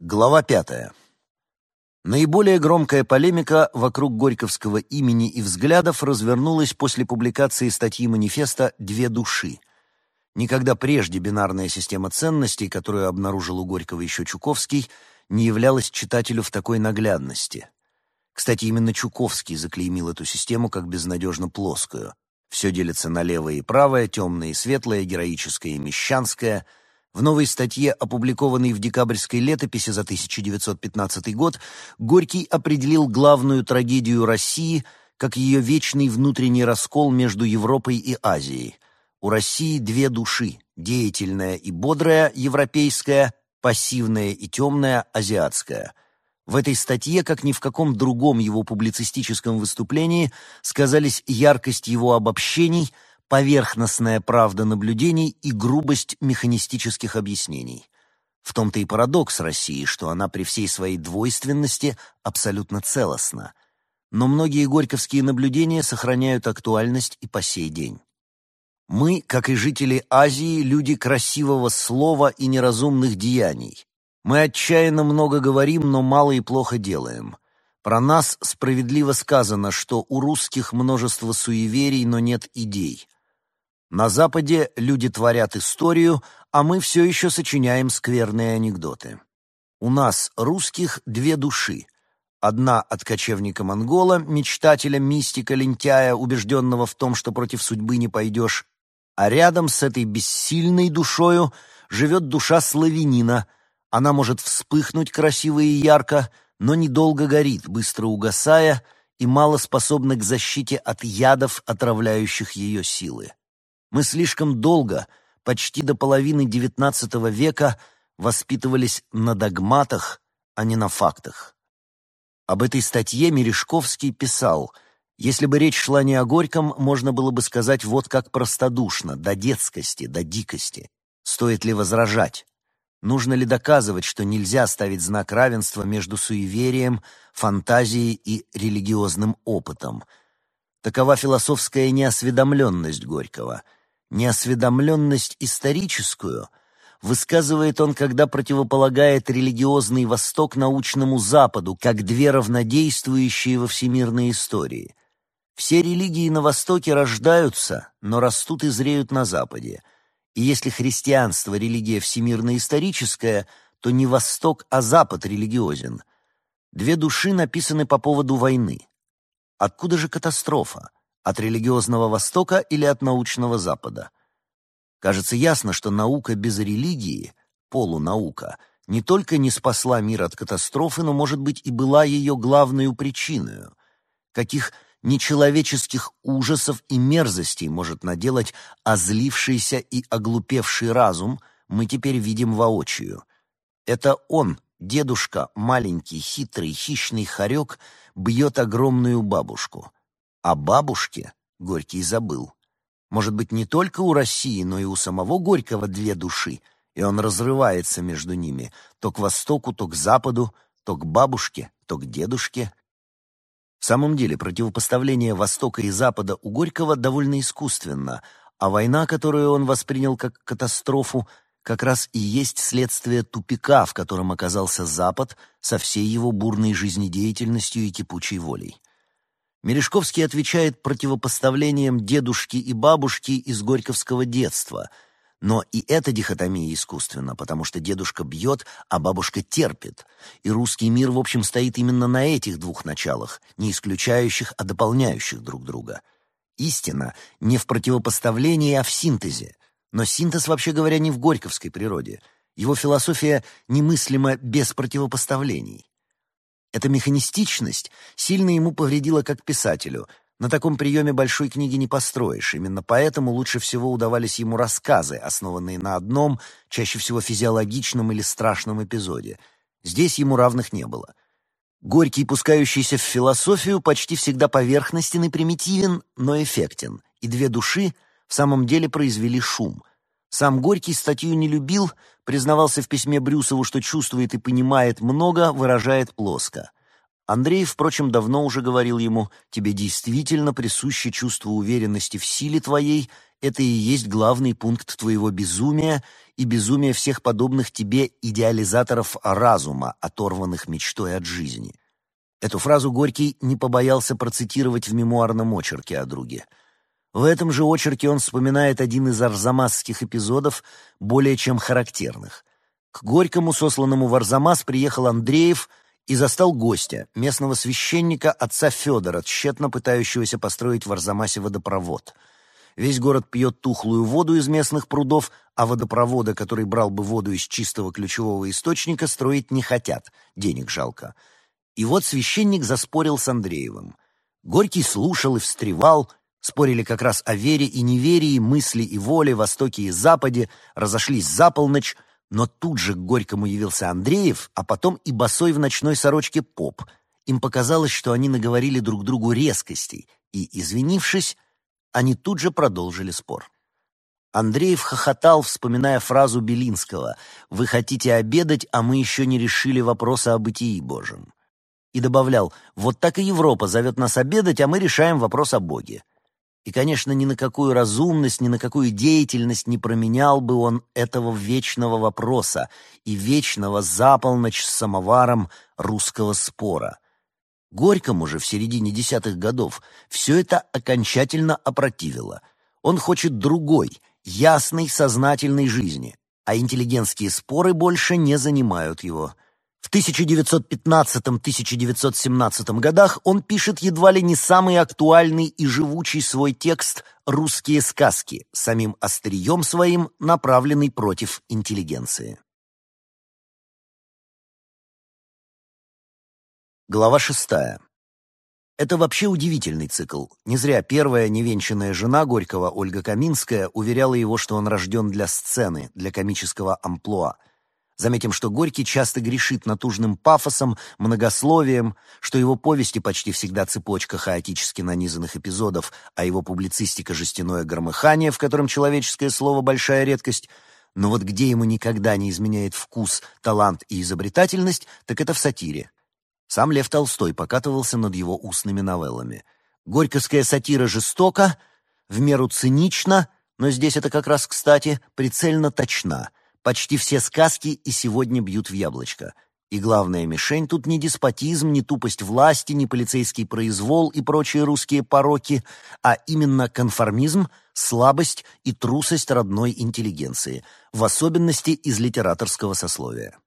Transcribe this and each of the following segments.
Глава пятая. Наиболее громкая полемика вокруг Горьковского имени и взглядов развернулась после публикации статьи манифеста «Две души». Никогда прежде бинарная система ценностей, которую обнаружил у Горького еще Чуковский, не являлась читателю в такой наглядности. Кстати, именно Чуковский заклеймил эту систему как безнадежно плоскую. Все делится на левое и правое, темное и светлое, героическое и мещанское — в новой статье, опубликованной в декабрьской летописи за 1915 год, Горький определил главную трагедию России как ее вечный внутренний раскол между Европой и Азией. У России две души – деятельная и бодрая, европейская, пассивная и темная, азиатская. В этой статье, как ни в каком другом его публицистическом выступлении, сказались яркость его обобщений – поверхностная правда наблюдений и грубость механистических объяснений. В том-то и парадокс России, что она при всей своей двойственности абсолютно целостна. Но многие горьковские наблюдения сохраняют актуальность и по сей день. Мы, как и жители Азии, люди красивого слова и неразумных деяний. Мы отчаянно много говорим, но мало и плохо делаем. Про нас справедливо сказано, что у русских множество суеверий, но нет идей. На Западе люди творят историю, а мы все еще сочиняем скверные анекдоты. У нас, русских, две души. Одна от кочевника-монгола, мечтателя, мистика, лентяя, убежденного в том, что против судьбы не пойдешь, а рядом с этой бессильной душою живет душа славянина. Она может вспыхнуть красиво и ярко, но недолго горит, быстро угасая, и мало способна к защите от ядов, отравляющих ее силы. Мы слишком долго, почти до половины XIX века, воспитывались на догматах, а не на фактах. Об этой статье Мережковский писал, если бы речь шла не о Горьком, можно было бы сказать вот как простодушно, до детскости, до дикости. Стоит ли возражать? Нужно ли доказывать, что нельзя ставить знак равенства между суеверием, фантазией и религиозным опытом? Такова философская неосведомленность Горького — Неосведомленность историческую высказывает он, когда противополагает религиозный Восток научному Западу, как две равнодействующие во всемирной истории. Все религии на Востоке рождаются, но растут и зреют на Западе. И если христианство — религия всемирно-историческая, то не Восток, а Запад религиозен. Две души написаны по поводу войны. Откуда же катастрофа? От религиозного Востока или от научного Запада? Кажется ясно, что наука без религии, полунаука, не только не спасла мир от катастрофы, но, может быть, и была ее главной причиной. Каких нечеловеческих ужасов и мерзостей может наделать озлившийся и оглупевший разум, мы теперь видим воочию. Это он, дедушка, маленький, хитрый, хищный хорек, бьет огромную бабушку. О бабушке Горький забыл. Может быть, не только у России, но и у самого Горького две души, и он разрывается между ними, то к востоку, то к западу, то к бабушке, то к дедушке. В самом деле, противопоставление Востока и Запада у Горького довольно искусственно, а война, которую он воспринял как катастрофу, как раз и есть следствие тупика, в котором оказался Запад со всей его бурной жизнедеятельностью и кипучей волей. Мережковский отвечает противопоставлением дедушки и бабушки из горьковского детства. Но и эта дихотомия искусственна, потому что дедушка бьет, а бабушка терпит. И русский мир, в общем, стоит именно на этих двух началах, не исключающих, а дополняющих друг друга. Истина не в противопоставлении, а в синтезе. Но синтез, вообще говоря, не в горьковской природе. Его философия немыслима без противопоставлений. Эта механистичность сильно ему повредила как писателю. На таком приеме большой книги не построишь. Именно поэтому лучше всего удавались ему рассказы, основанные на одном, чаще всего физиологичном или страшном эпизоде. Здесь ему равных не было. Горький, пускающийся в философию, почти всегда поверхностен и примитивен, но эффектен. И две души в самом деле произвели шум. Сам Горький статью не любил, признавался в письме Брюсову, что чувствует и понимает много, выражает плоско. Андрей, впрочем, давно уже говорил ему, «Тебе действительно присуще чувство уверенности в силе твоей, это и есть главный пункт твоего безумия, и безумие всех подобных тебе идеализаторов разума, оторванных мечтой от жизни. Эту фразу Горький не побоялся процитировать в мемуарном очерке о друге. В этом же очерке он вспоминает один из арзамасских эпизодов, более чем характерных. К Горькому, сосланному в Арзамас, приехал Андреев и застал гостя, местного священника отца Федора, тщетно пытающегося построить в Арзамасе водопровод — Весь город пьет тухлую воду из местных прудов, а водопровода, который брал бы воду из чистого ключевого источника, строить не хотят, денег жалко. И вот священник заспорил с Андреевым. Горький слушал и встревал, спорили как раз о вере и неверии, мысли и воле, востоке и западе, разошлись за полночь, но тут же к Горькому явился Андреев, а потом и босой в ночной сорочке поп. Им показалось, что они наговорили друг другу резкостей, и, извинившись, они тут же продолжили спор. Андреев хохотал, вспоминая фразу Белинского «Вы хотите обедать, а мы еще не решили вопроса о бытии Божьем». И добавлял «Вот так и Европа зовет нас обедать, а мы решаем вопрос о Боге». И, конечно, ни на какую разумность, ни на какую деятельность не променял бы он этого вечного вопроса и вечного за полночь с самоваром русского спора — Горькому же в середине десятых годов все это окончательно опротивило. Он хочет другой, ясной, сознательной жизни, а интеллигентские споры больше не занимают его. В 1915-1917 годах он пишет едва ли не самый актуальный и живучий свой текст «Русские сказки», самим острием своим направленный против интеллигенции. Глава шестая. Это вообще удивительный цикл. Не зря первая невенчанная жена Горького, Ольга Каминская, уверяла его, что он рожден для сцены, для комического амплуа. Заметим, что Горький часто грешит натужным пафосом, многословием, что его повести почти всегда цепочка хаотически нанизанных эпизодов, а его публицистика — жестяное громыхание, в котором человеческое слово — большая редкость. Но вот где ему никогда не изменяет вкус, талант и изобретательность, так это в сатире. Сам Лев Толстой покатывался над его устными новеллами. Горьковская сатира жестока, в меру цинична, но здесь это как раз, кстати, прицельно точна. Почти все сказки и сегодня бьют в яблочко. И главная мишень тут не деспотизм, не тупость власти, не полицейский произвол и прочие русские пороки, а именно конформизм, слабость и трусость родной интеллигенции, в особенности из литераторского сословия.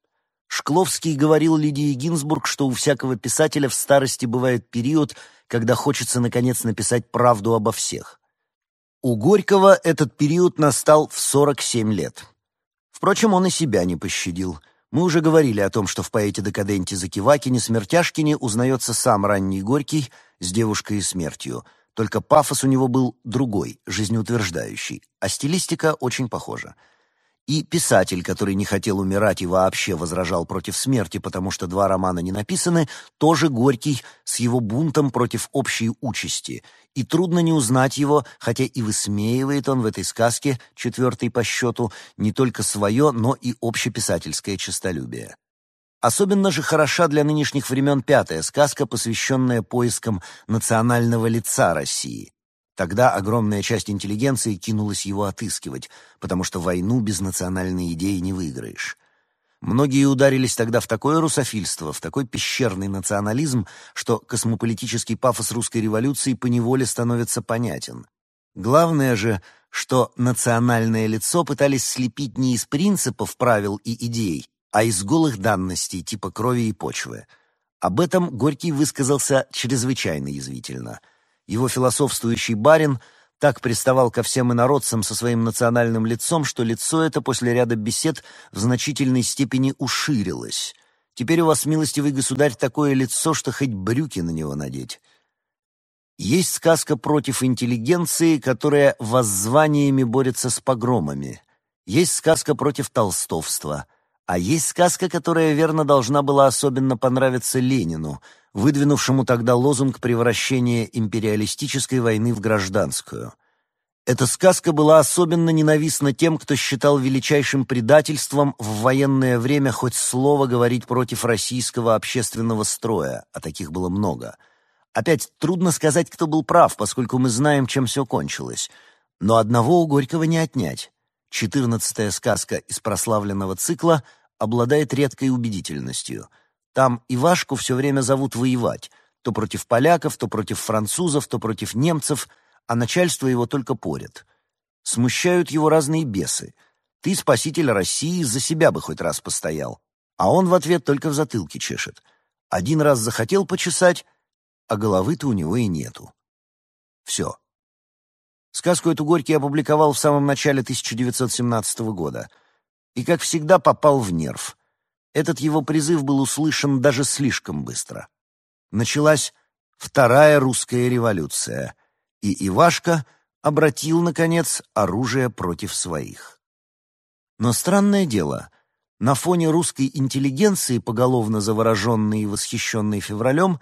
Шкловский говорил Лидии Гинзбург, что у всякого писателя в старости бывает период, когда хочется наконец написать правду обо всех. У Горького этот период настал в 47 лет. Впрочем, он и себя не пощадил. Мы уже говорили о том, что в поэте-декаденте Закивакине Смертяшкине узнается сам ранний Горький с девушкой и смертью. Только пафос у него был другой, жизнеутверждающий, а стилистика очень похожа. И писатель, который не хотел умирать и вообще возражал против смерти, потому что два романа не написаны, тоже Горький с его бунтом против общей участи. И трудно не узнать его, хотя и высмеивает он в этой сказке, четвертой по счету, не только свое, но и общеписательское честолюбие. Особенно же хороша для нынешних времен пятая сказка, посвященная поискам национального лица России. Тогда огромная часть интеллигенции кинулась его отыскивать, потому что войну без национальной идеи не выиграешь. Многие ударились тогда в такое русофильство, в такой пещерный национализм, что космополитический пафос русской революции поневоле становится понятен. Главное же, что национальное лицо пытались слепить не из принципов, правил и идей, а из голых данностей типа крови и почвы. Об этом Горький высказался чрезвычайно язвительно – его философствующий барин так приставал ко всем инородцам со своим национальным лицом, что лицо это после ряда бесед в значительной степени уширилось. Теперь у вас, милостивый государь, такое лицо, что хоть брюки на него надеть. Есть сказка против интеллигенции, которая воззваниями борется с погромами. Есть сказка против толстовства. А есть сказка, которая, верно, должна была особенно понравиться Ленину — выдвинувшему тогда лозунг превращения империалистической войны в гражданскую. Эта сказка была особенно ненавистна тем, кто считал величайшим предательством в военное время хоть слово говорить против российского общественного строя, а таких было много. Опять трудно сказать, кто был прав, поскольку мы знаем, чем все кончилось. Но одного у Горького не отнять. Четырнадцатая сказка из прославленного цикла, обладает редкой убедительностью. Там Ивашку все время зовут воевать, то против поляков, то против французов, то против немцев, а начальство его только порят. Смущают его разные бесы. Ты, спаситель России, за себя бы хоть раз постоял. А он в ответ только в затылке чешет. Один раз захотел почесать, а головы-то у него и нету. Все. Сказку эту Горький опубликовал в самом начале 1917 года. И, как всегда, попал в нерв. Этот его призыв был услышан даже слишком быстро. Началась Вторая русская революция, и Ивашка обратил, наконец, оружие против своих. Но странное дело, на фоне русской интеллигенции, поголовно завороженной и восхищенной февралем,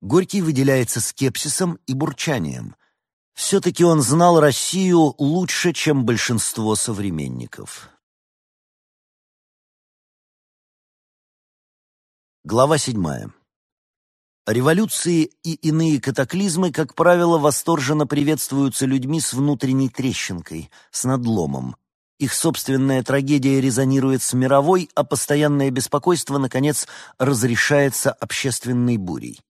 Горький выделяется скепсисом и бурчанием. Все-таки он знал Россию лучше, чем большинство современников. Глава седьмая. Революции и иные катаклизмы, как правило, восторженно приветствуются людьми с внутренней трещинкой, с надломом. Их собственная трагедия резонирует с мировой, а постоянное беспокойство, наконец, разрешается общественной бурей.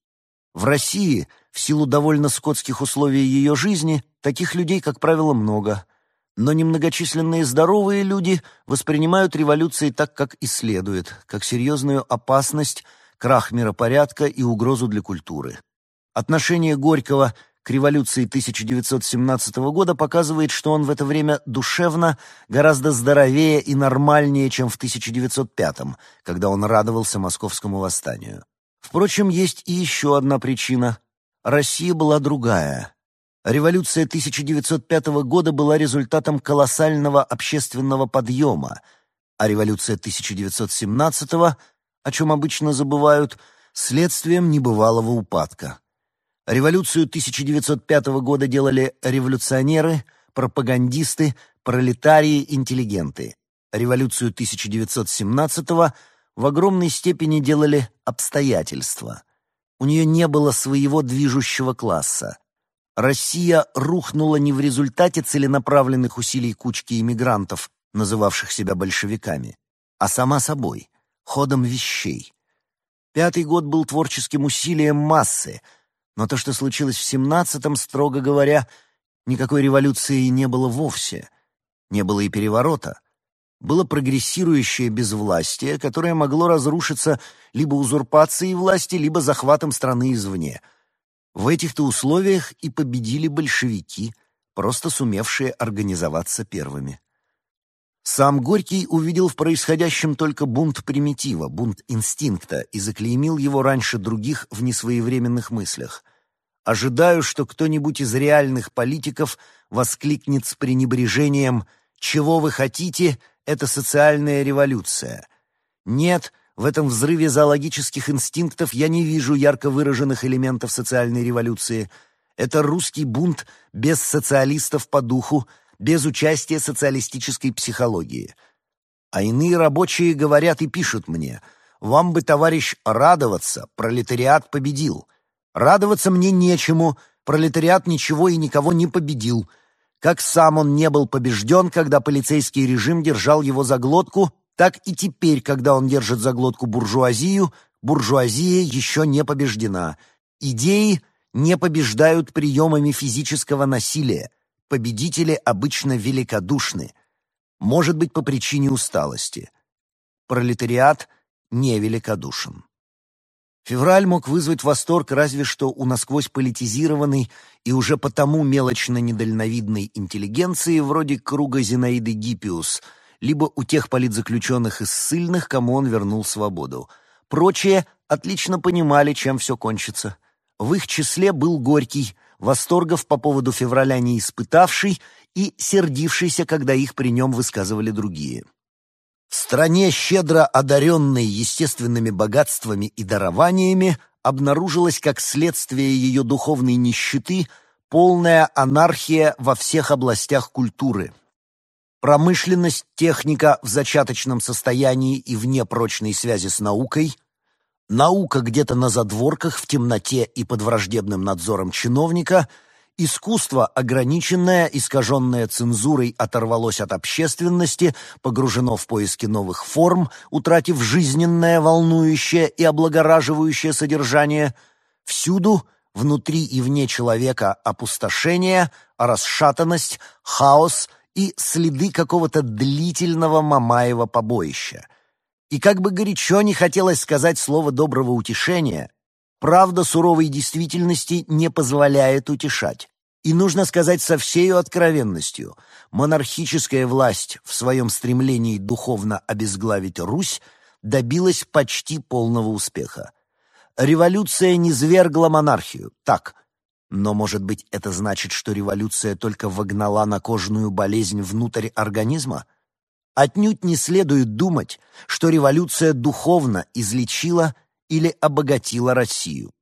В России, в силу довольно скотских условий ее жизни, таких людей, как правило, много. Но немногочисленные здоровые люди воспринимают революции так, как и следует, как серьезную опасность – крах миропорядка и угрозу для культуры. Отношение Горького к революции 1917 года показывает, что он в это время душевно гораздо здоровее и нормальнее, чем в 1905, когда он радовался московскому восстанию. Впрочем, есть и еще одна причина. Россия была другая. Революция 1905 года была результатом колоссального общественного подъема, а революция 1917 о чем обычно забывают, следствием небывалого упадка. Революцию 1905 года делали революционеры, пропагандисты, пролетарии, интеллигенты. Революцию 1917 в огромной степени делали обстоятельства. У нее не было своего движущего класса. Россия рухнула не в результате целенаправленных усилий кучки иммигрантов, называвших себя большевиками, а сама собой ходом вещей. Пятый год был творческим усилием массы, но то, что случилось в семнадцатом, строго говоря, никакой революции не было вовсе, не было и переворота. Было прогрессирующее безвластие, которое могло разрушиться либо узурпацией власти, либо захватом страны извне. В этих-то условиях и победили большевики, просто сумевшие организоваться первыми. Сам Горький увидел в происходящем только бунт примитива, бунт инстинкта, и заклеймил его раньше других в несвоевременных мыслях. Ожидаю, что кто-нибудь из реальных политиков воскликнет с пренебрежением «Чего вы хотите? Это социальная революция». Нет, в этом взрыве зоологических инстинктов я не вижу ярко выраженных элементов социальной революции. Это русский бунт без социалистов по духу, без участия социалистической психологии. А иные рабочие говорят и пишут мне, «Вам бы, товарищ, радоваться, пролетариат победил. Радоваться мне нечему, пролетариат ничего и никого не победил. Как сам он не был побежден, когда полицейский режим держал его за глотку, так и теперь, когда он держит за глотку буржуазию, буржуазия еще не побеждена. Идеи не побеждают приемами физического насилия. Победители обычно великодушны, может быть, по причине усталости. Пролетариат невеликодушен. Февраль мог вызвать восторг разве что у насквозь политизированной и уже потому мелочно недальновидной интеллигенции вроде круга Зинаиды Гиппиус, либо у тех политзаключенных и ссыльных, кому он вернул свободу. Прочие отлично понимали, чем все кончится. В их числе был Горький, восторгов по поводу февраля не испытавший и сердившийся, когда их при нем высказывали другие. В стране, щедро одаренной естественными богатствами и дарованиями, обнаружилась как следствие ее духовной нищеты полная анархия во всех областях культуры. Промышленность, техника в зачаточном состоянии и вне прочной связи с наукой – Наука где-то на задворках, в темноте и под враждебным надзором чиновника, Искусство, ограниченное, искаженное цензурой, оторвалось от общественности, погружено в поиски новых форм, утратив жизненное, волнующее и облагораживающее содержание. Всюду, внутри и вне человека, опустошение, расшатанность, хаос и следы какого-то длительного Мамаева побоища. И как бы горячо не хотелось сказать слово доброго утешения, Правда суровой действительности не позволяет утешать. И нужно сказать со всею откровенностью, монархическая власть в своем стремлении духовно обезглавить Русь добилась почти полного успеха. Революция не свергла монархию, так. Но, может быть, это значит, что революция только вогнала на кожную болезнь внутрь организма? Отнюдь не следует думать, что революция духовно излечила или обогатила Россию.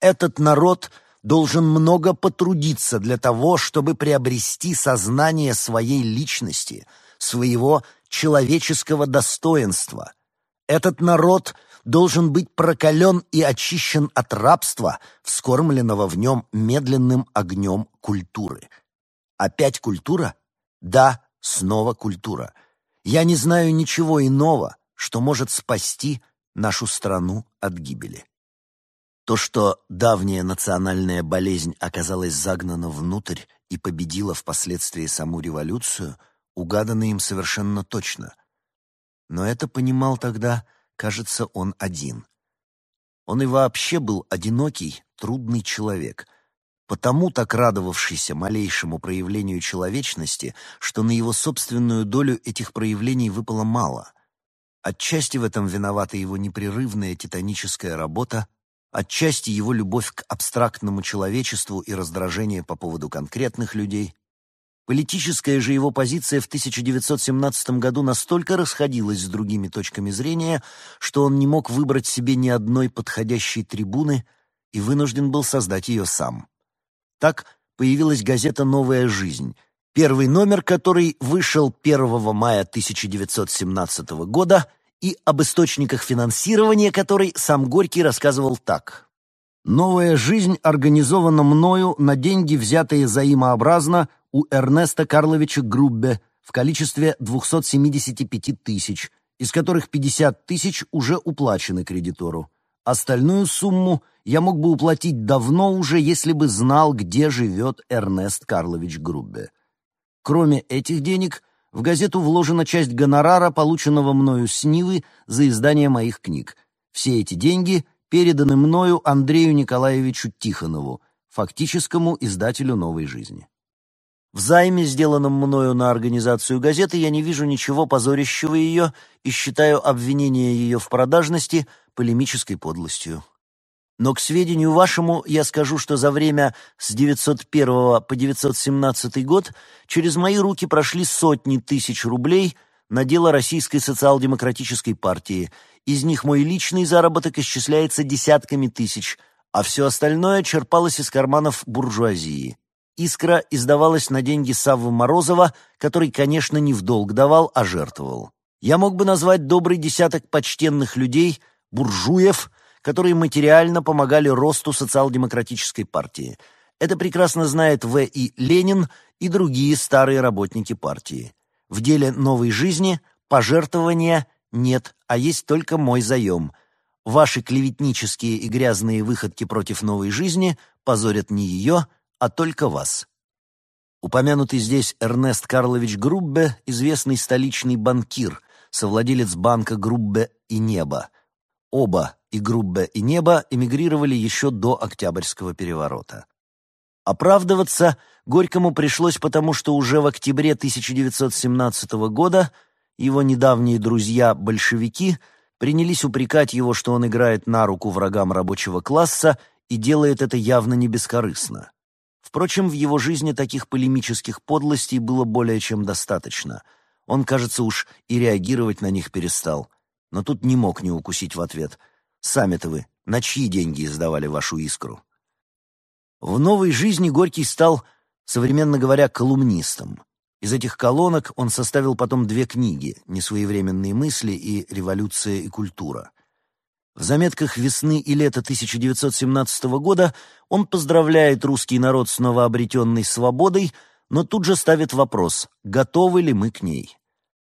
Этот народ должен много потрудиться для того, чтобы приобрести сознание своей личности, своего человеческого достоинства. Этот народ должен быть прокален и очищен от рабства, вскормленного в нем медленным огнем культуры. Опять культура? Да, снова культура. Я не знаю ничего иного, что может спасти нашу страну от гибели. То, что давняя национальная болезнь оказалась загнана внутрь и победила впоследствии саму революцию, угадано им совершенно точно. Но это понимал тогда, кажется, он один. Он и вообще был одинокий, трудный человек, потому так радовавшийся малейшему проявлению человечности, что на его собственную долю этих проявлений выпало мало — Отчасти в этом виновата его непрерывная титаническая работа, отчасти его любовь к абстрактному человечеству и раздражение по поводу конкретных людей. Политическая же его позиция в 1917 году настолько расходилась с другими точками зрения, что он не мог выбрать себе ни одной подходящей трибуны и вынужден был создать ее сам. Так появилась газета «Новая жизнь», первый номер который вышел 1 мая 1917 года и об источниках финансирования которой сам Горький рассказывал так. «Новая жизнь организована мною на деньги, взятые взаимообразно у Эрнеста Карловича Груббе в количестве 275 тысяч, из которых 50 тысяч уже уплачены кредитору. Остальную сумму я мог бы уплатить давно уже, если бы знал, где живет Эрнест Карлович Груббе. Кроме этих денег, в газету вложена часть гонорара, полученного мною с Нивы за издание моих книг. Все эти деньги переданы мною Андрею Николаевичу Тихонову, фактическому издателю «Новой жизни». В займе, сделанном мною на организацию газеты, я не вижу ничего позорящего ее и считаю обвинение ее в продажности полемической подлостью. Но к сведению вашему я скажу, что за время с 901 по 917 год через мои руки прошли сотни тысяч рублей на дело Российской социал-демократической партии. Из них мой личный заработок исчисляется десятками тысяч, а все остальное черпалось из карманов буржуазии. «Искра» издавалась на деньги Саввы Морозова, который, конечно, не в долг давал, а жертвовал. Я мог бы назвать добрый десяток почтенных людей, буржуев, которые материально помогали росту социал-демократической партии. Это прекрасно знает В. И. Ленин и другие старые работники партии. В деле новой жизни пожертвования нет, а есть только мой заем. Ваши клеветнические и грязные выходки против новой жизни позорят не ее, а только вас. Упомянутый здесь Эрнест Карлович Груббе, известный столичный банкир, совладелец банка Груббе и Небо. Оба и Груббе, и Небо эмигрировали еще до Октябрьского переворота. Оправдываться Горькому пришлось потому, что уже в октябре 1917 года его недавние друзья-большевики принялись упрекать его, что он играет на руку врагам рабочего класса и делает это явно не бескорыстно. Впрочем, в его жизни таких полемических подлостей было более чем достаточно. Он, кажется, уж и реагировать на них перестал. Но тут не мог не укусить в ответ — Сами-то вы на чьи деньги издавали вашу искру? В новой жизни Горький стал, современно говоря, колумнистом. Из этих колонок он составил потом две книги «Несвоевременные мысли» и «Революция и культура». В заметках весны и лета 1917 года он поздравляет русский народ с новообретенной свободой, но тут же ставит вопрос, готовы ли мы к ней.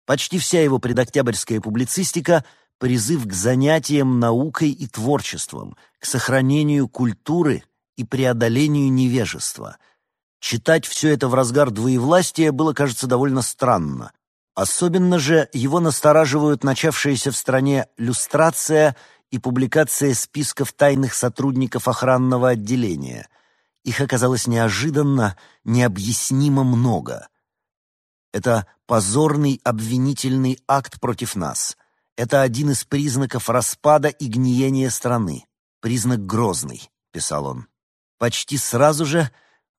Почти вся его предоктябрьская публицистика — призыв к занятиям наукой и творчеством, к сохранению культуры и преодолению невежества. Читать все это в разгар двоевластия было, кажется, довольно странно. Особенно же его настораживают начавшаяся в стране люстрация и публикация списков тайных сотрудников охранного отделения. Их оказалось неожиданно, необъяснимо много. Это позорный обвинительный акт против нас. Это один из признаков распада и гниения страны. Признак грозный, писал он. Почти сразу же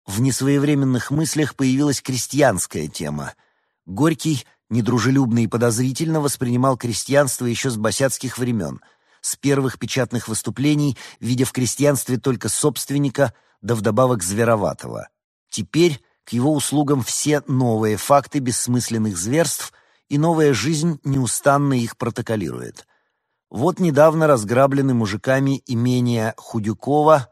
в несвоевременных мыслях появилась крестьянская тема. Горький недружелюбно и подозрительно воспринимал крестьянство еще с босяцких времен — с первых печатных выступлений, видя в крестьянстве только собственника, да вдобавок звероватого. Теперь к его услугам все новые факты бессмысленных зверств, и новая жизнь неустанно их протоколирует. Вот недавно разграблены мужиками имения Худюкова,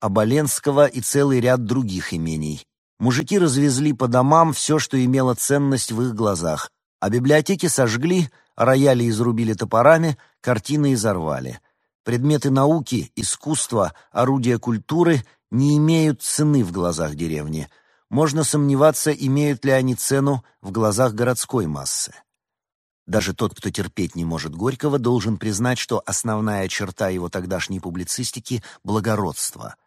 Оболенского и целый ряд других имений. Мужики развезли по домам все, что имело ценность в их глазах, а библиотеки сожгли, рояли изрубили топорами, картины изорвали. Предметы науки, искусства, орудия культуры не имеют цены в глазах деревни. Можно сомневаться, имеют ли они цену в глазах городской массы. Даже тот, кто терпеть не может Горького, должен признать, что основная черта его тогдашней публицистики — благородство —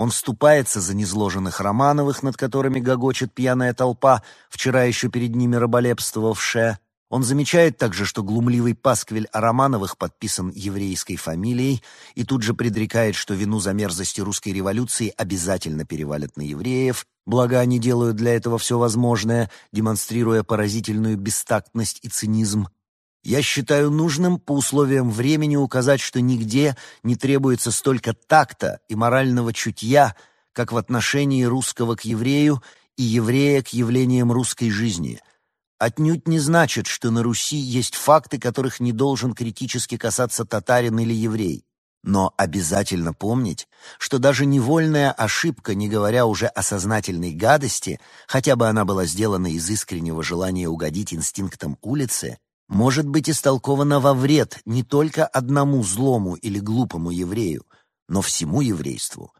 он вступается за незложенных Романовых, над которыми гогочет пьяная толпа, вчера еще перед ними раболепствовавшая. Он замечает также, что глумливый пасквиль о Романовых подписан еврейской фамилией и тут же предрекает, что вину за мерзости русской революции обязательно перевалят на евреев, благо они делают для этого все возможное, демонстрируя поразительную бестактность и цинизм. Я считаю нужным по условиям времени указать, что нигде не требуется столько такта и морального чутья, как в отношении русского к еврею и еврея к явлениям русской жизни. Отнюдь не значит, что на Руси есть факты, которых не должен критически касаться татарин или еврей. Но обязательно помнить, что даже невольная ошибка, не говоря уже о сознательной гадости, хотя бы она была сделана из искреннего желания угодить инстинктам улицы, может быть истолковано во вред не только одному злому или глупому еврею, но всему еврейству,